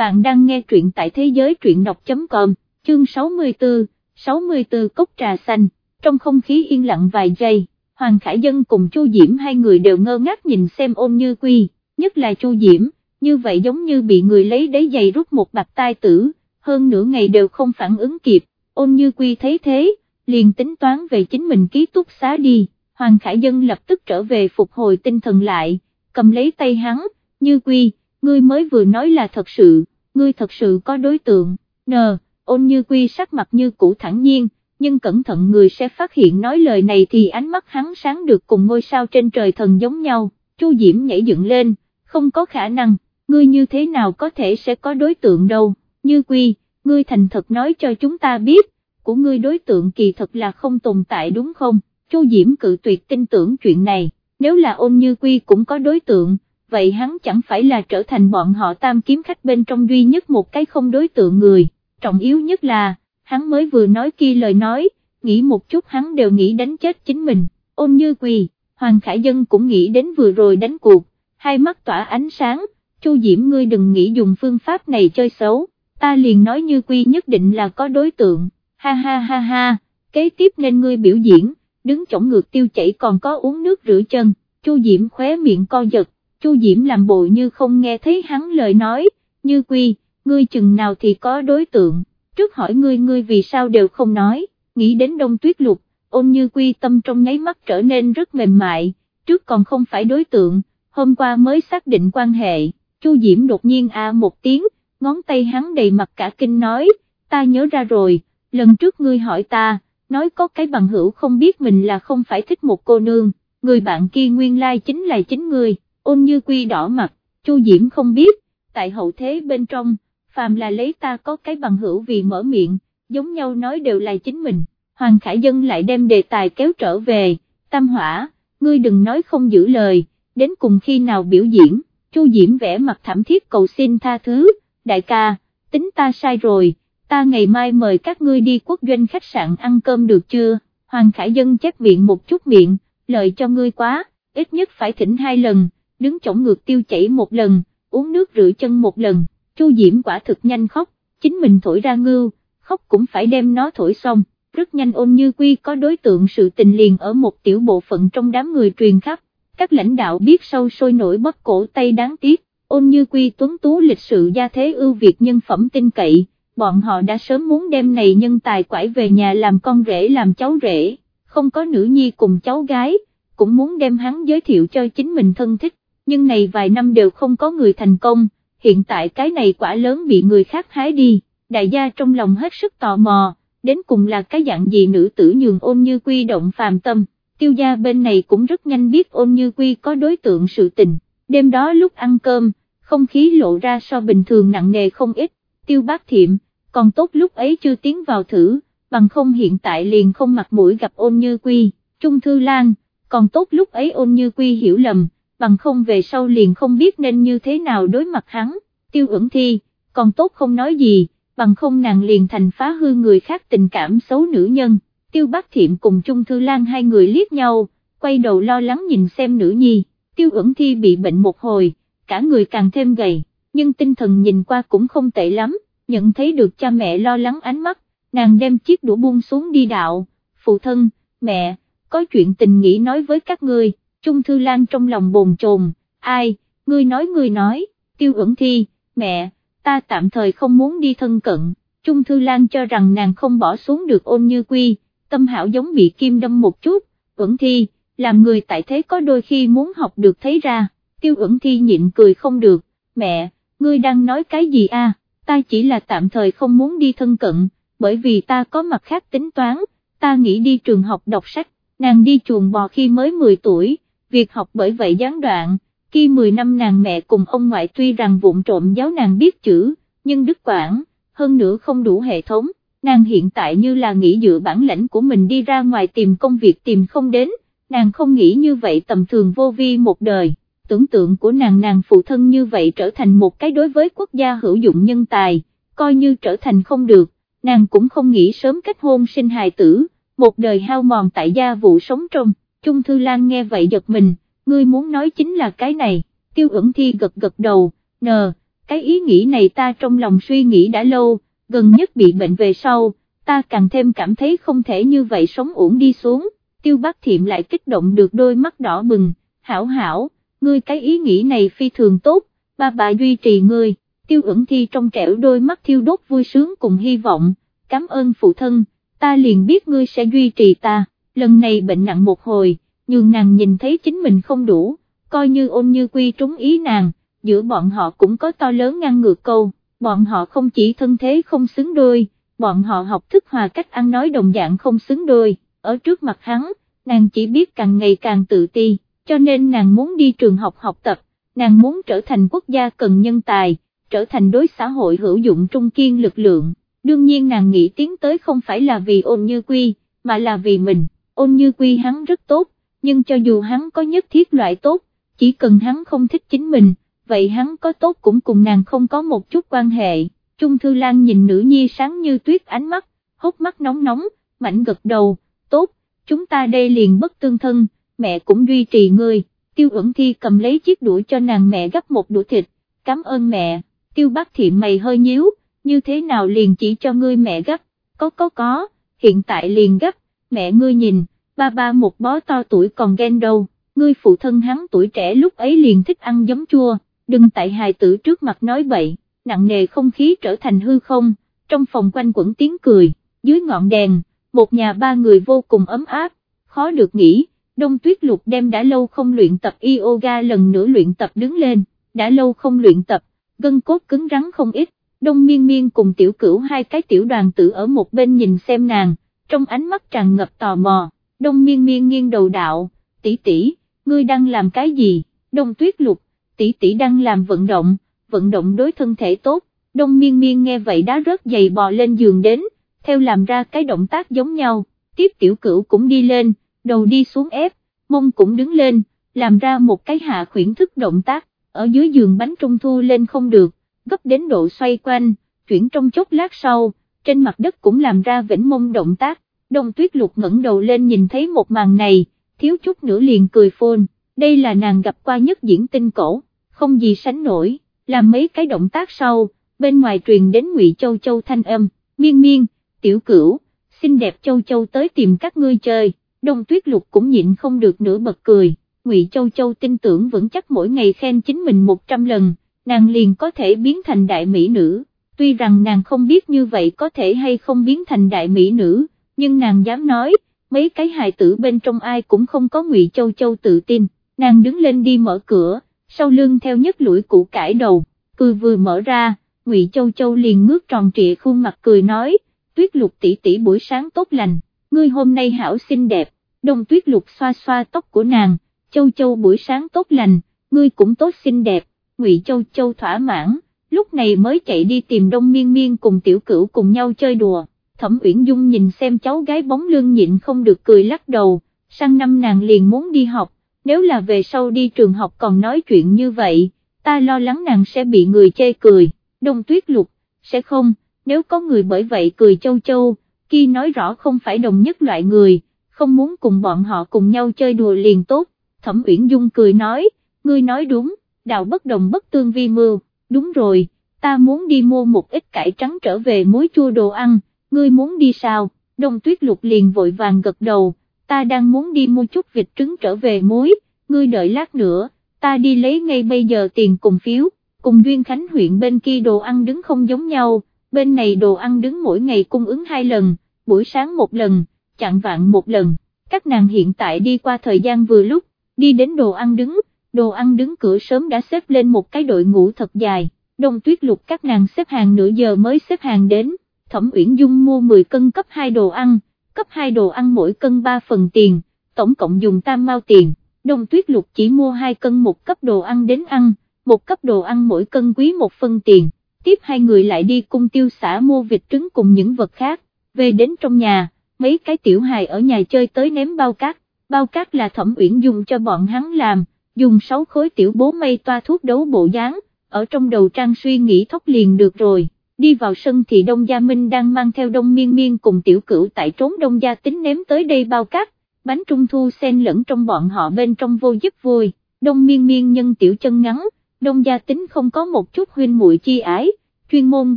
bạn đang nghe truyện tại thế giới truyện đọc.com, chương 64, 64 cốc trà xanh, trong không khí yên lặng vài giây, Hoàng Khải Dân cùng Chu Diễm hai người đều ngơ ngác nhìn xem ôn như quy, nhất là Chu Diễm, như vậy giống như bị người lấy đáy giày rút một bạc tai tử, hơn nửa ngày đều không phản ứng kịp, ôn như quy thấy thế, liền tính toán về chính mình ký túc xá đi, Hoàng Khải Dân lập tức trở về phục hồi tinh thần lại, cầm lấy tay hắn, như quy, ngươi mới vừa nói là thật sự, ngươi thật sự có đối tượng, nờ, ôn như quy sắc mặt như cũ thẳng nhiên, nhưng cẩn thận người sẽ phát hiện nói lời này thì ánh mắt hắn sáng được cùng ngôi sao trên trời thần giống nhau, Chu Diễm nhảy dựng lên, không có khả năng, ngươi như thế nào có thể sẽ có đối tượng đâu, như quy, ngươi thành thật nói cho chúng ta biết, của ngươi đối tượng kỳ thật là không tồn tại đúng không, Chu Diễm cự tuyệt tin tưởng chuyện này, nếu là ôn như quy cũng có đối tượng, vậy hắn chẳng phải là trở thành bọn họ tam kiếm khách bên trong duy nhất một cái không đối tượng người, trọng yếu nhất là, hắn mới vừa nói kia lời nói, nghĩ một chút hắn đều nghĩ đánh chết chính mình, ôn như quỳ, Hoàng Khải Dân cũng nghĩ đến vừa rồi đánh cuộc, hai mắt tỏa ánh sáng, Chu Diễm ngươi đừng nghĩ dùng phương pháp này chơi xấu, ta liền nói như quy nhất định là có đối tượng, ha ha ha ha, kế tiếp nên ngươi biểu diễn, đứng chổng ngược tiêu chảy còn có uống nước rửa chân, Chu Diễm khóe miệng co giật, Chu Diễm làm bộ như không nghe thấy hắn lời nói, như quy, ngươi chừng nào thì có đối tượng, trước hỏi ngươi ngươi vì sao đều không nói, nghĩ đến đông tuyết lục, ôn như quy tâm trong nháy mắt trở nên rất mềm mại, trước còn không phải đối tượng, hôm qua mới xác định quan hệ, Chu Diễm đột nhiên a một tiếng, ngón tay hắn đầy mặt cả kinh nói, ta nhớ ra rồi, lần trước ngươi hỏi ta, nói có cái bằng hữu không biết mình là không phải thích một cô nương, người bạn kia nguyên lai like chính là chính ngươi ôn như quy đỏ mặt, Chu Diễm không biết, tại hậu thế bên trong, phàm là lấy ta có cái bằng hữu vì mở miệng, giống nhau nói đều là chính mình, Hoàng Khải Dân lại đem đề tài kéo trở về, tam hỏa, ngươi đừng nói không giữ lời, đến cùng khi nào biểu diễn, Chu Diễm vẽ mặt thảm thiết cầu xin tha thứ, đại ca, tính ta sai rồi, ta ngày mai mời các ngươi đi quốc doanh khách sạn ăn cơm được chưa, Hoàng Khải Dân chép miệng một chút miệng, lời cho ngươi quá, ít nhất phải thỉnh hai lần đứng chổng ngược tiêu chảy một lần, uống nước rửa chân một lần, Chu Diễm quả thực nhanh khóc, chính mình thổi ra ngưu, khóc cũng phải đem nó thổi xong, rất nhanh ôn như quy có đối tượng sự tình liền ở một tiểu bộ phận trong đám người truyền khắp, các lãnh đạo biết sâu sôi nổi bất cổ tay đáng tiếc, ôn như quy tuấn tú lịch sự gia thế ưu việt nhân phẩm tin cậy, bọn họ đã sớm muốn đem này nhân tài quải về nhà làm con rể làm cháu rể, không có nữ nhi cùng cháu gái, cũng muốn đem hắn giới thiệu cho chính mình thân thích, nhưng này vài năm đều không có người thành công, hiện tại cái này quả lớn bị người khác hái đi, đại gia trong lòng hết sức tò mò, đến cùng là cái dạng gì nữ tử nhường ôn như quy động phàm tâm, tiêu gia bên này cũng rất nhanh biết ôn như quy có đối tượng sự tình, đêm đó lúc ăn cơm, không khí lộ ra so bình thường nặng nề không ít, tiêu bác thiệm, còn tốt lúc ấy chưa tiến vào thử, bằng không hiện tại liền không mặt mũi gặp ôn như quy, Trung Thư Lan, còn tốt lúc ấy ôn như quy hiểu lầm, bằng không về sau liền không biết nên như thế nào đối mặt hắn, tiêu ẩn thi, còn tốt không nói gì, bằng không nàng liền thành phá hư người khác tình cảm xấu nữ nhân, tiêu bác thiệm cùng Trung Thư Lan hai người liếc nhau, quay đầu lo lắng nhìn xem nữ nhi, tiêu ẩn thi bị bệnh một hồi, cả người càng thêm gầy, nhưng tinh thần nhìn qua cũng không tệ lắm, nhận thấy được cha mẹ lo lắng ánh mắt, nàng đem chiếc đũa buông xuống đi đạo, phụ thân, mẹ, có chuyện tình nghĩ nói với các ngươi, Trung Thư Lan trong lòng bồn chồn, ai, ngươi nói ngươi nói, tiêu ẩn thi, mẹ, ta tạm thời không muốn đi thân cận, Trung Thư Lan cho rằng nàng không bỏ xuống được ôn như quy, tâm hảo giống bị kim đâm một chút, ẩn thi, làm người tại thế có đôi khi muốn học được thấy ra, tiêu ẩn thi nhịn cười không được, mẹ, ngươi đang nói cái gì a? ta chỉ là tạm thời không muốn đi thân cận, bởi vì ta có mặt khác tính toán, ta nghĩ đi trường học đọc sách, nàng đi chuồng bò khi mới 10 tuổi việc học bởi vậy gián đoạn, khi 10 năm nàng mẹ cùng ông ngoại tuy rằng vụn trộm giáo nàng biết chữ, nhưng đức quản, hơn nữa không đủ hệ thống, nàng hiện tại như là nghĩ dựa bản lãnh của mình đi ra ngoài tìm công việc tìm không đến, nàng không nghĩ như vậy tầm thường vô vi một đời, tưởng tượng của nàng nàng phụ thân như vậy trở thành một cái đối với quốc gia hữu dụng nhân tài, coi như trở thành không được, nàng cũng không nghĩ sớm kết hôn sinh hài tử, một đời hao mòn tại gia vụ sống trong. Trung Thư Lan nghe vậy giật mình, ngươi muốn nói chính là cái này, tiêu ẩn thi gật gật đầu, nờ, cái ý nghĩ này ta trong lòng suy nghĩ đã lâu, gần nhất bị bệnh về sau, ta càng thêm cảm thấy không thể như vậy sống uổng đi xuống, tiêu bác thiệm lại kích động được đôi mắt đỏ bừng, hảo hảo, ngươi cái ý nghĩ này phi thường tốt, ba bà duy trì ngươi, tiêu ẩn thi trong trẻo đôi mắt thiêu đốt vui sướng cùng hy vọng, cảm ơn phụ thân, ta liền biết ngươi sẽ duy trì ta, lần này bệnh nặng một hồi, nhưng nàng nhìn thấy chính mình không đủ, coi như ôn như quy trúng ý nàng, giữa bọn họ cũng có to lớn ngăn ngược câu, bọn họ không chỉ thân thế không xứng đôi, bọn họ học thức hòa cách ăn nói đồng dạng không xứng đôi, ở trước mặt hắn, nàng chỉ biết càng ngày càng tự ti, cho nên nàng muốn đi trường học học tập, nàng muốn trở thành quốc gia cần nhân tài, trở thành đối xã hội hữu dụng trung kiên lực lượng, đương nhiên nàng nghĩ tiến tới không phải là vì ôn như quy, mà là vì mình, ôn như quy hắn rất tốt, nhưng cho dù hắn có nhất thiết loại tốt, chỉ cần hắn không thích chính mình, vậy hắn có tốt cũng cùng nàng không có một chút quan hệ. Trung Thư Lan nhìn nữ nhi sáng như tuyết ánh mắt, hốc mắt nóng nóng, mảnh gật đầu, tốt, chúng ta đây liền bất tương thân, mẹ cũng duy trì ngươi, tiêu ẩn thi cầm lấy chiếc đũa cho nàng mẹ gấp một đũa thịt, cảm ơn mẹ, tiêu bác thị mày hơi nhíu, như thế nào liền chỉ cho ngươi mẹ gấp, có có có, hiện tại liền gấp, mẹ ngươi nhìn, ba ba một bó to tuổi còn ghen đâu, ngươi phụ thân hắn tuổi trẻ lúc ấy liền thích ăn giấm chua, đừng tại hài tử trước mặt nói bậy, nặng nề không khí trở thành hư không, trong phòng quanh quẩn tiếng cười, dưới ngọn đèn, một nhà ba người vô cùng ấm áp, khó được nghĩ, đông tuyết lục đem đã lâu không luyện tập yoga lần nữa luyện tập đứng lên, đã lâu không luyện tập, gân cốt cứng rắn không ít, đông miên miên cùng tiểu cửu hai cái tiểu đoàn tử ở một bên nhìn xem nàng, trong ánh mắt tràn ngập tò mò, đông miên miên nghiêng đầu đạo, tỷ tỷ, ngươi đang làm cái gì, đông tuyết lục, tỷ tỷ đang làm vận động, vận động đối thân thể tốt, đông miên miên nghe vậy đã rớt giày bò lên giường đến, theo làm ra cái động tác giống nhau, tiếp tiểu cửu cũng đi lên, đầu đi xuống ép, mông cũng đứng lên, làm ra một cái hạ khuyển thức động tác, ở dưới giường bánh trung thu lên không được, gấp đến độ xoay quanh, chuyển trong chốc lát sau, trên mặt đất cũng làm ra vĩnh mông động tác, đông tuyết lục ngẩng đầu lên nhìn thấy một màn này, thiếu chút nữa liền cười phôn, đây là nàng gặp qua nhất diễn tinh cổ, không gì sánh nổi, làm mấy cái động tác sau, bên ngoài truyền đến ngụy Châu Châu thanh âm, miên miên, tiểu cửu, xinh đẹp Châu Châu tới tìm các ngươi chơi, đông tuyết lục cũng nhịn không được nữa bật cười, ngụy Châu Châu tin tưởng vững chắc mỗi ngày khen chính mình 100 lần, nàng liền có thể biến thành đại mỹ nữ, tuy rằng nàng không biết như vậy có thể hay không biến thành đại mỹ nữ, nhưng nàng dám nói, mấy cái hài tử bên trong ai cũng không có ngụy Châu Châu tự tin, nàng đứng lên đi mở cửa, sau lưng theo nhất lũi củ cải đầu, cười vừa mở ra, ngụy Châu Châu liền ngước tròn trịa khuôn mặt cười nói, tuyết lục tỷ tỷ buổi sáng tốt lành, ngươi hôm nay hảo xinh đẹp, đông tuyết lục xoa xoa tóc của nàng, Châu Châu buổi sáng tốt lành, ngươi cũng tốt xinh đẹp, ngụy Châu Châu thỏa mãn, lúc này mới chạy đi tìm đông miên miên cùng tiểu cửu cùng nhau chơi đùa, thẩm uyển dung nhìn xem cháu gái bóng lưng nhịn không được cười lắc đầu, sang năm nàng liền muốn đi học, nếu là về sau đi trường học còn nói chuyện như vậy, ta lo lắng nàng sẽ bị người chê cười, đông tuyết lục, sẽ không, nếu có người bởi vậy cười châu châu, khi nói rõ không phải đồng nhất loại người, không muốn cùng bọn họ cùng nhau chơi đùa liền tốt, thẩm uyển dung cười nói, ngươi nói đúng, đạo bất đồng bất tương vi mưu, đúng rồi, ta muốn đi mua một ít cải trắng trở về muối chua đồ ăn, ngươi muốn đi sao, đông tuyết lục liền vội vàng gật đầu, ta đang muốn đi mua chút vịt trứng trở về muối, ngươi đợi lát nữa, ta đi lấy ngay bây giờ tiền cùng phiếu, cùng Duyên Khánh huyện bên kia đồ ăn đứng không giống nhau, bên này đồ ăn đứng mỗi ngày cung ứng hai lần, buổi sáng một lần, chặn vạn một lần, các nàng hiện tại đi qua thời gian vừa lúc, đi đến đồ ăn đứng, đồ ăn đứng cửa sớm đã xếp lên một cái đội ngũ thật dài, đông tuyết lục các nàng xếp hàng nửa giờ mới xếp hàng đến, thẩm uyển dung mua 10 cân cấp 2 đồ ăn, cấp 2 đồ ăn mỗi cân 3 phần tiền, tổng cộng dùng tam mao tiền, đông tuyết lục chỉ mua 2 cân một cấp đồ ăn đến ăn, một cấp đồ ăn mỗi cân quý một phân tiền, tiếp hai người lại đi cung tiêu xã mua vịt trứng cùng những vật khác, về đến trong nhà, mấy cái tiểu hài ở nhà chơi tới ném bao cát, bao cát là thẩm uyển Dung cho bọn hắn làm, dùng 6 khối tiểu bố mây toa thuốc đấu bộ dáng, ở trong đầu trang suy nghĩ thóc liền được rồi đi vào sân thì Đông Gia Minh đang mang theo Đông Miên Miên cùng tiểu cửu tại trốn Đông Gia tính ném tới đây bao cát, bánh trung thu xen lẫn trong bọn họ bên trong vô giúp vui, Đông Miên Miên nhân tiểu chân ngắn, đông gia tính không có một chút huynh muội chi ái, chuyên môn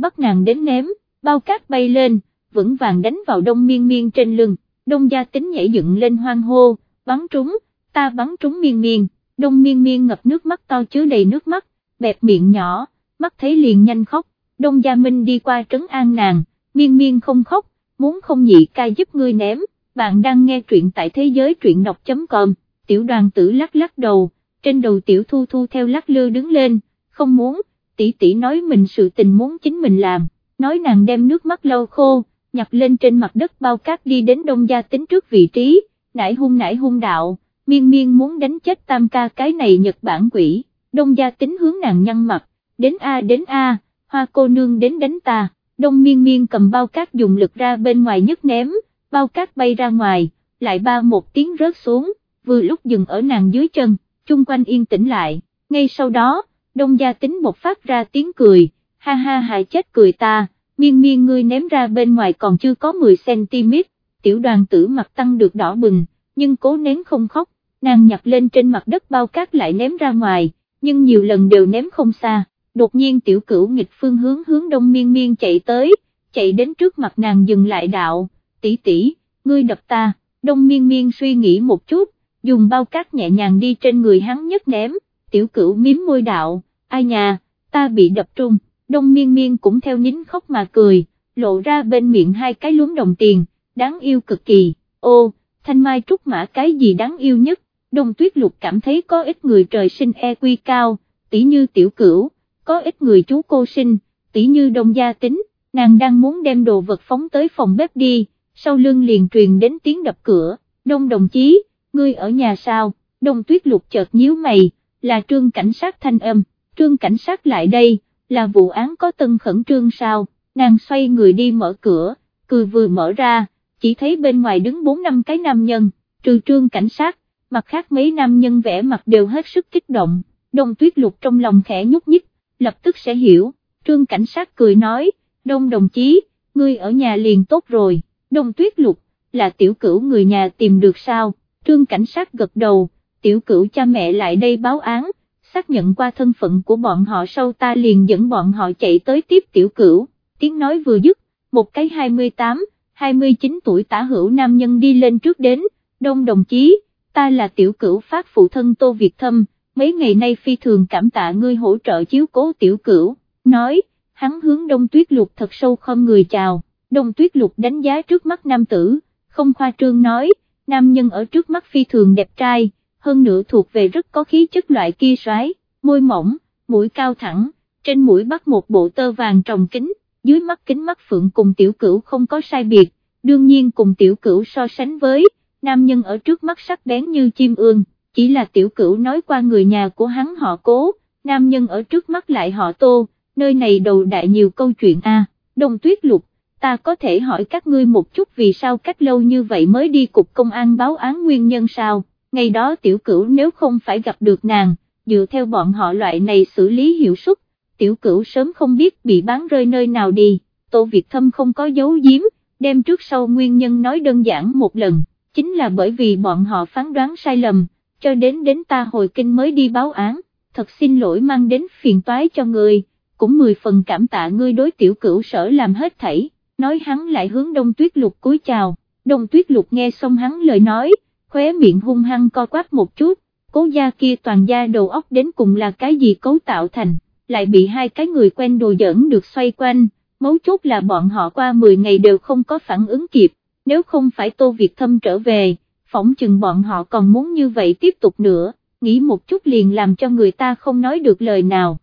bắt nàng đến ném, bao cát bay lên, vững vàng đánh vào đông miên miên trên lưng, đông gia tính nhảy dựng lên hoang hô, bắn trúng, ta bắn trúng miên miên, đông miên miên ngập nước mắt to chứa đầy nước mắt, bẹp miệng nhỏ, mắt thấy liền nhanh khóc, đông gia minh đi qua trấn an nàng, miên miên không khóc, muốn không nhị ca giúp ngươi ném, bạn đang nghe truyện tại thế giới truyện đọc.com, tiểu đoàn tử lắc lắc đầu, trên đầu tiểu thu thu theo lắc lư đứng lên, không muốn, tỷ tỷ nói mình sự tình muốn chính mình làm, nói nàng đem nước mắt lâu khô, nhặt lên trên mặt đất bao cát đi đến đông gia tính trước vị trí, nải hung nải hung đạo, miên miên muốn đánh chết tam ca cái này Nhật Bản quỷ, đông gia tính hướng nàng nhăn mặt, đến A đến A, hoa cô nương đến đánh ta, đông miên miên cầm bao cát dùng lực ra bên ngoài nhất ném, bao cát bay ra ngoài, lại ba một tiếng rớt xuống, vừa lúc dừng ở nàng dưới chân, chung quanh yên tĩnh lại, ngay sau đó, đông gia tính một phát ra tiếng cười, ha ha hại chết cười ta, miên miên ngươi ném ra bên ngoài còn chưa có 10cm, tiểu đoàn tử mặt tăng được đỏ bừng, nhưng cố nén không khóc, nàng nhặt lên trên mặt đất bao cát lại ném ra ngoài, nhưng nhiều lần đều ném không xa, đột nhiên tiểu cửu nghịch phương hướng hướng đông miên miên chạy tới, chạy đến trước mặt nàng dừng lại đạo, tỷ tỷ, ngươi đập ta, đông miên miên suy nghĩ một chút, dùng bao cát nhẹ nhàng đi trên người hắn nhất ném, tiểu cửu miếm môi đạo, ai nhà, ta bị đập trung, đông miên miên cũng theo nín khóc mà cười, lộ ra bên miệng hai cái lúm đồng tiền, đáng yêu cực kỳ, ô, thanh mai trúc mã cái gì đáng yêu nhất, đông tuyết lục cảm thấy có ít người trời sinh e quy cao, tỷ như tiểu cửu, có ít người chú cô sinh, tỷ như đông gia tính, nàng đang muốn đem đồ vật phóng tới phòng bếp đi, sau lưng liền truyền đến tiếng đập cửa, đông đồng chí, ngươi ở nhà sao, đông tuyết lục chợt nhíu mày, là trương cảnh sát thanh âm, trương cảnh sát lại đây, là vụ án có tân khẩn trương sao, nàng xoay người đi mở cửa, cười vừa mở ra, chỉ thấy bên ngoài đứng bốn năm cái nam nhân, trừ trương cảnh sát, mặt khác mấy nam nhân vẽ mặt đều hết sức kích động, đông tuyết lục trong lòng khẽ nhúc nhích, lập tức sẽ hiểu, trương cảnh sát cười nói, đông đồng chí, ngươi ở nhà liền tốt rồi, đông tuyết lục, là tiểu cửu người nhà tìm được sao, trương cảnh sát gật đầu, tiểu cửu cha mẹ lại đây báo án, xác nhận qua thân phận của bọn họ sau ta liền dẫn bọn họ chạy tới tiếp tiểu cửu, tiếng nói vừa dứt, một cái 28, 29 tuổi tả hữu nam nhân đi lên trước đến, đông đồng chí, ta là tiểu cửu phát phụ thân Tô Việt Thâm, mấy ngày nay phi thường cảm tạ ngươi hỗ trợ chiếu cố tiểu cửu, nói, hắn hướng đông tuyết lục thật sâu không người chào, đông tuyết lục đánh giá trước mắt nam tử, không khoa trương nói, nam nhân ở trước mắt phi thường đẹp trai, hơn nữa thuộc về rất có khí chất loại kia xoái, môi mỏng, mũi cao thẳng, trên mũi bắt một bộ tơ vàng trồng kính, dưới mắt kính mắt phượng cùng tiểu cửu không có sai biệt, đương nhiên cùng tiểu cửu so sánh với, nam nhân ở trước mắt sắc bén như chim ương, chỉ là tiểu cửu nói qua người nhà của hắn họ cố, nam nhân ở trước mắt lại họ tô, nơi này đầu đại nhiều câu chuyện a. Đông tuyết lục, ta có thể hỏi các ngươi một chút vì sao cách lâu như vậy mới đi cục công an báo án nguyên nhân sao, ngày đó tiểu cửu nếu không phải gặp được nàng, dựa theo bọn họ loại này xử lý hiệu suất, tiểu cửu sớm không biết bị bán rơi nơi nào đi, Tô Việt Thâm không có dấu giếm, đem trước sau nguyên nhân nói đơn giản một lần, chính là bởi vì bọn họ phán đoán sai lầm, cho đến đến ta hồi kinh mới đi báo án, thật xin lỗi mang đến phiền toái cho người, cũng mười phần cảm tạ ngươi đối tiểu cửu sở làm hết thảy, nói hắn lại hướng đông tuyết lục cúi chào, đông tuyết lục nghe xong hắn lời nói, khóe miệng hung hăng co quắp một chút, cố gia kia toàn gia đầu óc đến cùng là cái gì cấu tạo thành, lại bị hai cái người quen đồ dẫn được xoay quanh, mấu chốt là bọn họ qua 10 ngày đều không có phản ứng kịp, nếu không phải Tô Việt Thâm trở về, phỏng chừng bọn họ còn muốn như vậy tiếp tục nữa, nghĩ một chút liền làm cho người ta không nói được lời nào.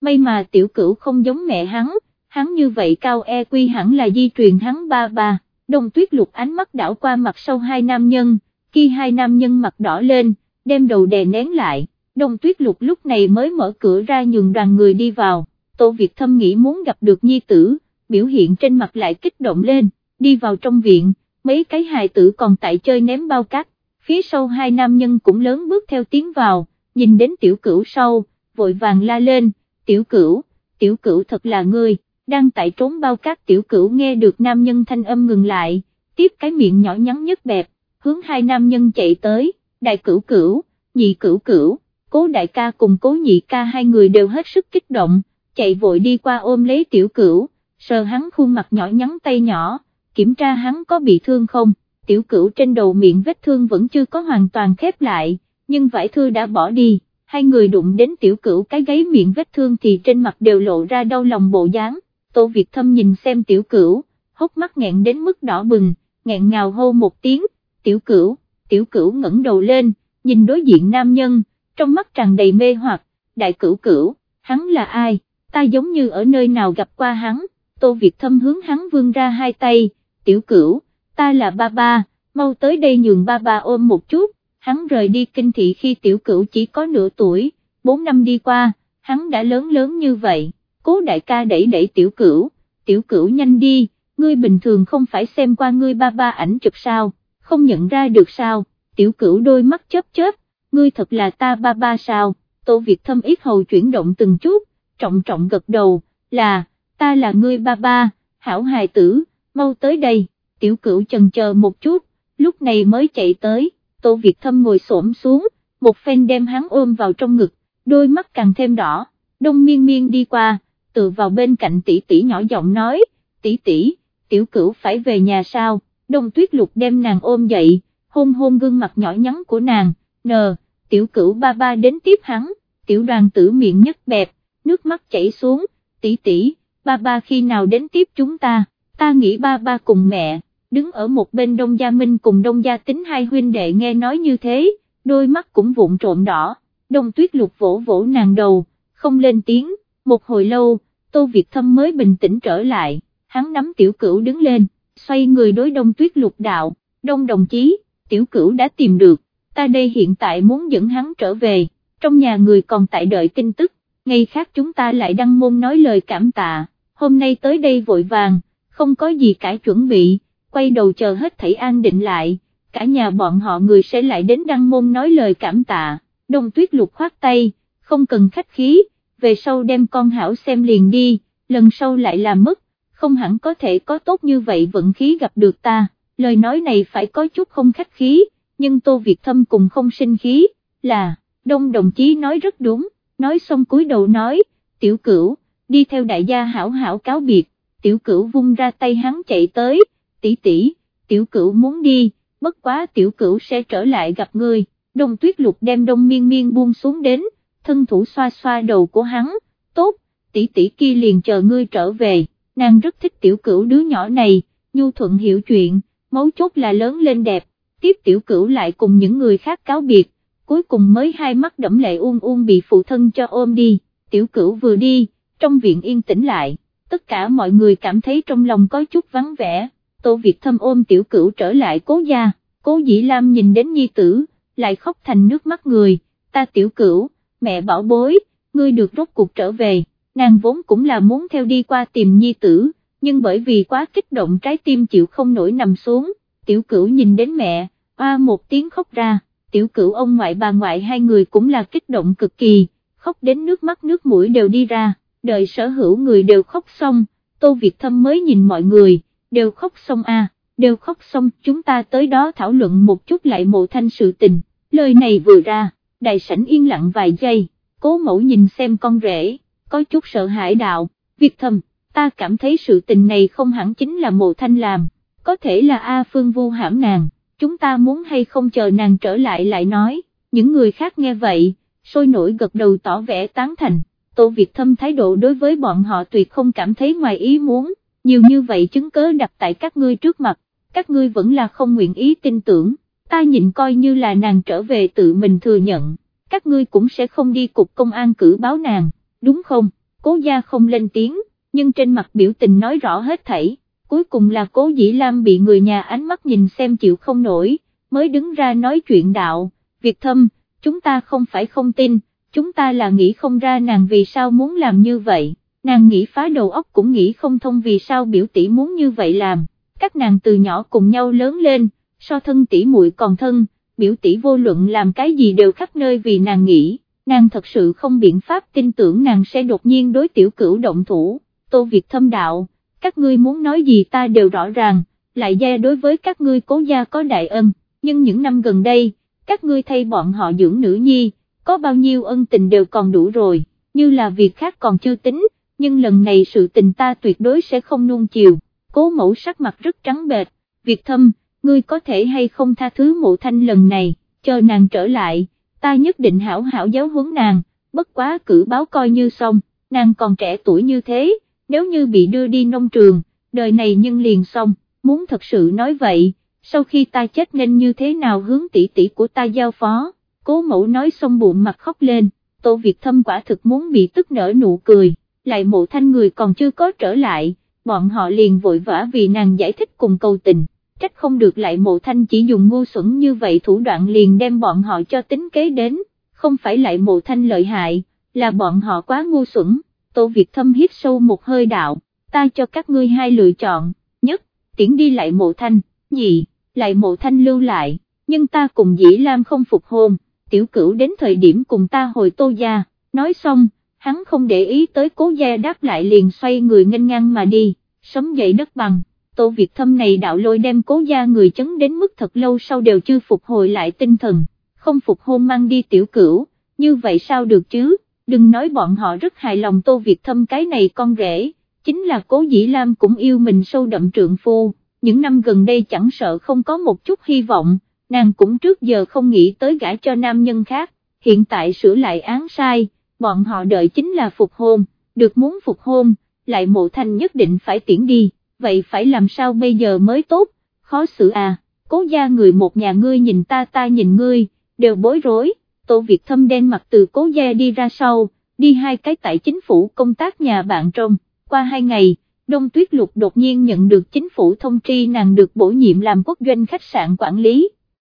May mà tiểu cửu không giống mẹ hắn, hắn như vậy cao e quy hẳn là di truyền hắn ba ba, đông tuyết lục ánh mắt đảo qua mặt sau hai nam nhân, khi hai nam nhân mặt đỏ lên, đem đầu đè nén lại, đông tuyết lục lúc này mới mở cửa ra nhường đoàn người đi vào, Tô Việt Thâm nghĩ muốn gặp được nhi tử, biểu hiện trên mặt lại kích động lên, đi vào trong viện, mấy cái hài tử còn tại chơi ném bao cát, phía sau hai nam nhân cũng lớn bước theo tiến vào, nhìn đến tiểu cửu sau, vội vàng la lên, tiểu cửu, tiểu cửu thật là ngươi, đang tại trốn bao cát. Tiểu cửu nghe được nam nhân thanh âm ngừng lại, tiếp cái miệng nhỏ nhắn nhất bẹp, hướng hai nam nhân chạy tới, đại cửu cửu, nhị cửu cửu, cố đại ca cùng cố nhị ca hai người đều hết sức kích động, chạy vội đi qua ôm lấy tiểu cửu, sờ hắn khuôn mặt nhỏ nhắn tay nhỏ, kiểm tra hắn có bị thương không, tiểu cửu trên đầu miệng vết thương vẫn chưa có hoàn toàn khép lại, nhưng vải thư đã bỏ đi, hai người đụng đến tiểu cửu cái gáy miệng vết thương thì trên mặt đều lộ ra đau lòng bộ dáng, Tô Việt Thâm nhìn xem tiểu cửu, hốc mắt nghẹn đến mức đỏ bừng, nghẹn ngào hô một tiếng, tiểu cửu, tiểu cửu ngẩng đầu lên, nhìn đối diện nam nhân, trong mắt tràn đầy mê hoặc, đại cửu cửu, hắn là ai, ta giống như ở nơi nào gặp qua hắn, Tô Việt Thâm hướng hắn vươn ra hai tay, tiểu cửu, ta là ba ba, mau tới đây nhường ba ba ôm một chút, hắn rời đi kinh thị khi tiểu cửu chỉ có nửa tuổi, bốn năm đi qua, hắn đã lớn lớn như vậy, cố đại ca đẩy đẩy tiểu cửu, tiểu cửu nhanh đi, ngươi bình thường không phải xem qua ngươi ba ba ảnh chụp sao, không nhận ra được sao, tiểu cửu đôi mắt chớp chớp, ngươi thật là ta ba ba sao, tô Việt thâm ít hầu chuyển động từng chút, trọng trọng gật đầu, là, ta là ngươi ba ba, hảo hài tử, mau tới đây, tiểu cửu chần chờ một chút, lúc này mới chạy tới, tô Việt thâm ngồi xổm xuống, một phen đem hắn ôm vào trong ngực, đôi mắt càng thêm đỏ, đông miên miên đi qua, tự vào bên cạnh tỷ tỷ nhỏ giọng nói, tỷ tỷ, tiểu cửu phải về nhà sao, đông tuyết lục đem nàng ôm dậy, hôn hôn gương mặt nhỏ nhắn của nàng, nờ, tiểu cửu ba ba đến tiếp hắn, tiểu đoàn tử miệng nhất bẹp, nước mắt chảy xuống, tỷ tỷ, ba ba khi nào đến tiếp chúng ta, ta nghĩ ba ba cùng mẹ, đứng ở một bên đông gia minh cùng đông gia tính hai huynh đệ nghe nói như thế, đôi mắt cũng vụn trộm đỏ, đông tuyết lục vỗ vỗ nàng đầu, không lên tiếng, một hồi lâu, tô Việt Thâm mới bình tĩnh trở lại, hắn nắm tiểu cửu đứng lên, xoay người đối đông tuyết lục đạo, đông đồng chí, tiểu cửu đã tìm được, ta đây hiện tại muốn dẫn hắn trở về, trong nhà người còn tại đợi tin tức, ngày khác chúng ta lại đăng môn nói lời cảm tạ, hôm nay tới đây vội vàng, không có gì cả chuẩn bị, quay đầu chờ hết thảy an định lại, cả nhà bọn họ người sẽ lại đến đăng môn nói lời cảm tạ, đông tuyết lục khoát tay, không cần khách khí, về sau đem con hảo xem liền đi, lần sau lại làm mất, không hẳn có thể có tốt như vậy vận khí gặp được ta, lời nói này phải có chút không khách khí, nhưng Tô Việt Thâm cùng không sinh khí, là, đông đồng chí nói rất đúng, nói xong cúi đầu nói, tiểu cửu, đi theo đại gia hảo hảo cáo biệt, tiểu cửu vung ra tay hắn chạy tới, tỷ tỷ, tiểu cửu muốn đi, bất quá tiểu cửu sẽ trở lại gặp ngươi, đông tuyết lục đem đông miên miên buông xuống đến, thân thủ xoa xoa đầu của hắn, tốt, tỷ tỷ kia liền chờ ngươi trở về, nàng rất thích tiểu cửu đứa nhỏ này, nhu thuận hiểu chuyện, mấu chốt là lớn lên đẹp, tiếp tiểu cửu lại cùng những người khác cáo biệt, cuối cùng mới hai mắt đẫm lệ uông uông bị phụ thân cho ôm đi, tiểu cửu vừa đi, trong viện yên tĩnh lại, tất cả mọi người cảm thấy trong lòng có chút vắng vẻ, Tô Việt Thâm ôm tiểu cửu trở lại cố gia, cố dĩ Lam nhìn đến nhi tử, lại khóc thành nước mắt người, ta tiểu cửu, mẹ bảo bối, ngươi được rốt cuộc trở về, nàng vốn cũng là muốn theo đi qua tìm nhi tử, nhưng bởi vì quá kích động trái tim chịu không nổi nằm xuống, tiểu cửu nhìn đến mẹ, oa một tiếng khóc ra, tiểu cửu ông ngoại bà ngoại hai người cũng là kích động cực kỳ, khóc đến nước mắt nước mũi đều đi ra, đời sở hữu người đều khóc xong, Tô Việt Thâm mới nhìn mọi người, đều khóc xong à, đều khóc xong chúng ta tới đó thảo luận một chút lại mộ thanh sự tình, lời này vừa ra, đại sảnh yên lặng vài giây, cố mẫu nhìn xem con rể, có chút sợ hãi đạo, Việt Thâm, ta cảm thấy sự tình này không hẳn chính là mộ thanh làm, có thể là A Phương vu hãm nàng, chúng ta muốn hay không chờ nàng trở lại lại nói, những người khác nghe vậy, sôi nổi gật đầu tỏ vẻ tán thành, Tô Việt Thâm thái độ đối với bọn họ tuyệt không cảm thấy ngoài ý muốn, nhiều như vậy chứng cớ đặt tại các ngươi trước mặt, các ngươi vẫn là không nguyện ý tin tưởng, ta nhìn coi như là nàng trở về tự mình thừa nhận, các ngươi cũng sẽ không đi cục công an cử báo nàng, đúng không, cố gia không lên tiếng, nhưng trên mặt biểu tình nói rõ hết thảy, cuối cùng là cố dĩ Lam bị người nhà ánh mắt nhìn xem chịu không nổi, mới đứng ra nói chuyện đạo, Việt thâm, chúng ta không phải không tin, chúng ta là nghĩ không ra nàng vì sao muốn làm như vậy, nàng nghĩ phá đầu óc cũng nghĩ không thông vì sao biểu tỷ muốn như vậy làm, các nàng từ nhỏ cùng nhau lớn lên, so thân tỷ muội còn thân, biểu tỷ vô luận làm cái gì đều khắp nơi vì nàng nghĩ, nàng thật sự không biện pháp tin tưởng nàng sẽ đột nhiên đối tiểu cửu động thủ, tô việc thâm đạo, các ngươi muốn nói gì ta đều rõ ràng, lại gia đối với các ngươi cố gia có đại ân, nhưng những năm gần đây, các ngươi thay bọn họ dưỡng nữ nhi, có bao nhiêu ân tình đều còn đủ rồi, như là việc khác còn chưa tính, nhưng lần này sự tình ta tuyệt đối sẽ không nuông chiều, cố mẫu sắc mặt rất trắng bệch, việc thâm, ngươi có thể hay không tha thứ mộ thanh lần này, chờ nàng trở lại, ta nhất định hảo hảo giáo huấn nàng, bất quá cử báo coi như xong, nàng còn trẻ tuổi như thế, nếu như bị đưa đi nông trường, đời này nhưng liền xong, muốn thật sự nói vậy, sau khi ta chết nên như thế nào hướng tỷ tỷ của ta giao phó, cố mẫu nói xong bụng mặt khóc lên, Tô Việt Thâm quả thực muốn bị tức nở nụ cười, lại mộ thanh người còn chưa có trở lại, bọn họ liền vội vã vì nàng giải thích cùng câu tình, trách không được lại mộ thanh chỉ dùng ngu xuẩn như vậy thủ đoạn liền đem bọn họ cho tính kế đến, không phải lại mộ thanh lợi hại, là bọn họ quá ngu xuẩn, Tô Việt Thâm hít sâu một hơi đạo, ta cho các ngươi hai lựa chọn, nhất, tiễn đi lại mộ thanh, nhị, lại mộ thanh lưu lại, nhưng ta cùng dĩ Lam không phục hôn, tiểu cửu đến thời điểm cùng ta hồi tô gia, nói xong, hắn không để ý tới cố gia đáp lại liền xoay người nghênh ngang mà đi, sống dậy đất bằng. Tô Việt Thâm này đạo lôi đem cố gia người chấn đến mức thật lâu sau đều chưa phục hồi lại tinh thần, không phục hôn mang đi tiểu cửu, như vậy sao được chứ, đừng nói bọn họ rất hài lòng Tô Việt Thâm cái này con rể, chính là cố dĩ Lam cũng yêu mình sâu đậm trượng phu, những năm gần đây chẳng sợ không có một chút hy vọng, nàng cũng trước giờ không nghĩ tới gả cho nam nhân khác, hiện tại sửa lại án sai, bọn họ đợi chính là phục hôn, được muốn phục hôn, lại mộ thanh nhất định phải tiễn đi, vậy phải làm sao bây giờ mới tốt, khó xử à, cố gia người một nhà ngươi nhìn ta ta nhìn ngươi, đều bối rối, tổ Việt thâm đen mặt từ cố gia đi ra sau, đi hai cái tại chính phủ công tác nhà bạn trong, qua hai ngày, Đông Tuyết Lục đột nhiên nhận được chính phủ thông tri nàng được bổ nhiệm làm quốc doanh khách sạn quản lý,